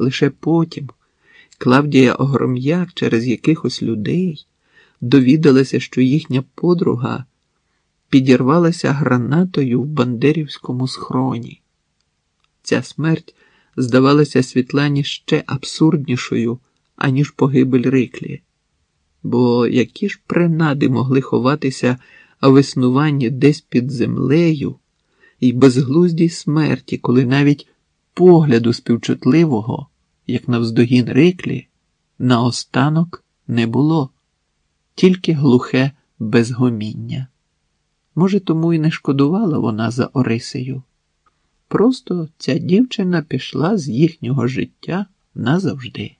Лише потім Клавдія Огром'як через якихось людей довідалася, що їхня подруга підірвалася гранатою в Бандерівському схроні. Ця смерть здавалася Світлані ще абсурднішою, аніж погибель Риклі. Бо які ж принади могли ховатися в існуванні десь під землею і безглуздій смерті, коли навіть погляду співчутливого, як навздогін Риклі, наостанок не було, тільки глухе безгоміння. Може, тому і не шкодувала вона за Орисею. Просто ця дівчина пішла з їхнього життя назавжди,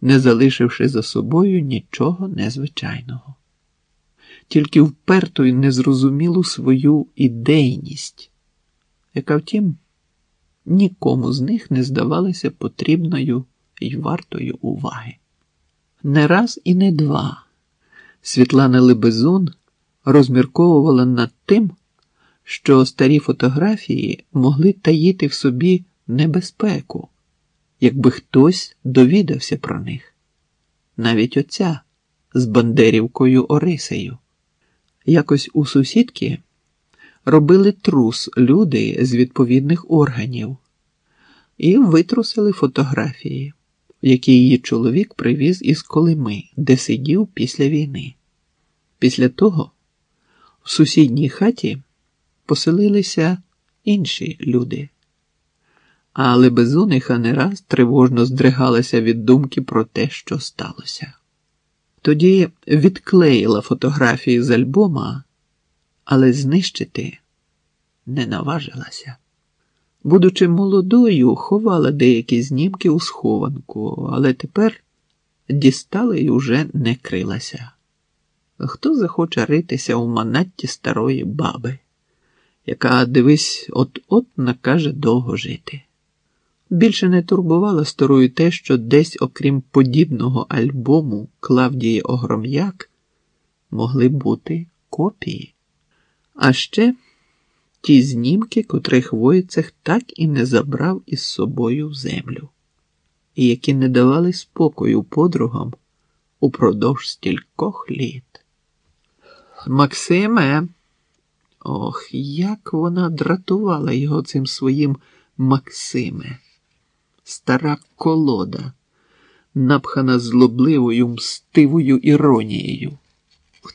не залишивши за собою нічого незвичайного, тільки вперту й незрозумілу свою ідейність, яка, втім, нікому з них не здавалася потрібною і вартою уваги. Не раз і не два Світлана Лебезун розмірковувала над тим, що старі фотографії могли таїти в собі небезпеку, якби хтось довідався про них. Навіть оця з Бандерівкою Орисею. Якось у сусідки робили трус люди з відповідних органів і витрусили фотографії, які її чоловік привіз із Колими, де сидів після війни. Після того в сусідній хаті поселилися інші люди, а Лебезуниха не раз тривожно здригалася від думки про те, що сталося. Тоді відклеїла фотографії з альбома, але знищити не наважилася. Будучи молодою, ховала деякі знімки у схованку, але тепер дістала і уже не крилася. Хто захоче ритися у манатті старої баби, яка, дивись, от-от накаже довго жити. Більше не турбувала старою те, що десь, окрім подібного альбому Клавдії Огром'як, могли бути копії. А ще ті знімки, котрих Войцех так і не забрав із собою в землю, і які не давали спокою подругам упродовж стількох літ. Максиме, ох, як вона дратувала його цим своїм Максиме, стара колода, напхана злобливою, мстивою іронією.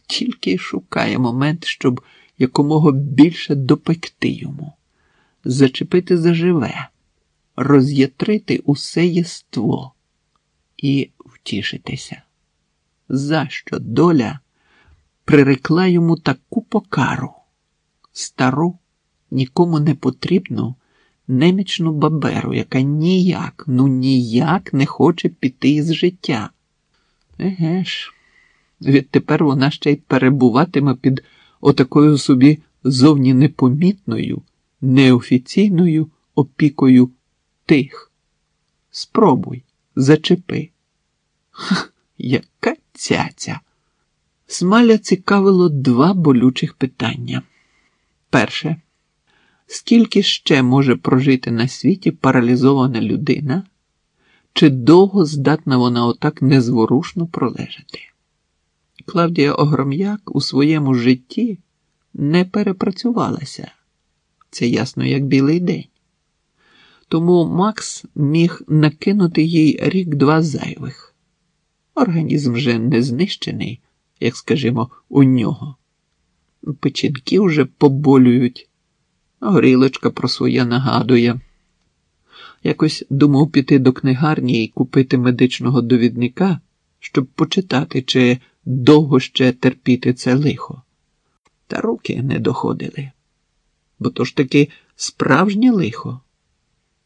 Тільки шукає момент, щоб якомога більше допекти йому, зачепити заживе, роз'ятрити усе єство і втішитися. За що доля прирекла йому таку покару, стару, нікому не потрібну немічну баберу, яка ніяк, ну ніяк не хоче піти із життя. Еге ж, відтепер вона ще й перебуватиме під отакою собі зовні непомітною, неофіційною опікою тих. Спробуй, зачепи. Ха, яка цяця! Смаля цікавило два болючих питання. Перше, скільки ще може прожити на світі паралізована людина, чи довго здатна вона отак незворушно пролежати? Клавдія Огром'як у своєму житті не перепрацювалася, це ясно, як білий день. Тому Макс міг накинути їй рік-два зайвих. Організм вже не знищений, як скажімо, у нього. Печінки вже поболюють, горілочка про своє нагадує. Якось думав піти до книгарні і купити медичного довідника, щоб почитати, чи довго ще терпіти це лихо. Та руки не доходили. Бо то ж таки справжнє лихо.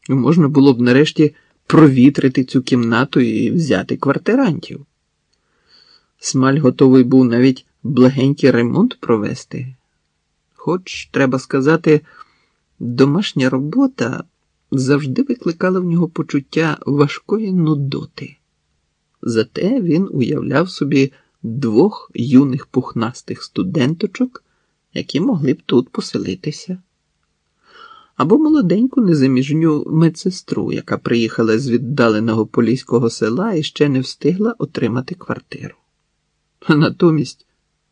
І Можна було б нарешті провітрити цю кімнату і взяти квартирантів. Смаль готовий був навіть благенький ремонт провести. Хоч, треба сказати, домашня робота завжди викликала в нього почуття важкої нудоти. Зате він уявляв собі двох юних пухнастих студенточок, які могли б тут поселитися. або молоденьку незаміжню медсестру, яка приїхала з віддаленого поліського села і ще не встигла отримати квартиру. А натомість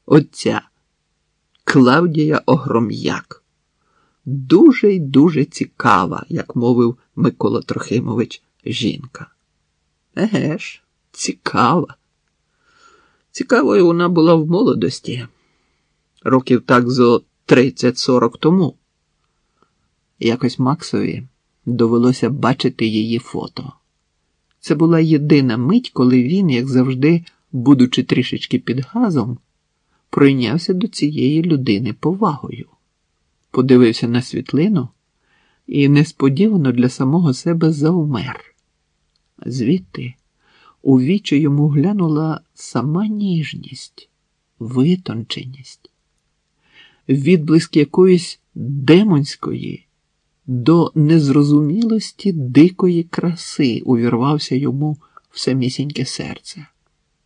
отця Клавдія Огром'як. Дуже й дуже цікава, як мовив Микола Трохимович, жінка. Еге ж, цікава. Цікавою вона була в молодості, років так зо 30-40 тому. Якось Максові довелося бачити її фото. Це була єдина мить, коли він, як завжди, будучи трішечки під газом, пройнявся до цієї людини повагою, подивився на світлину і несподівано для самого себе завмер. Звідти у вічі йому глянула сама ніжність, витонченість, відблиск якоїсь демонської до незрозумілості дикої краси увірвався йому в самісіньке серце.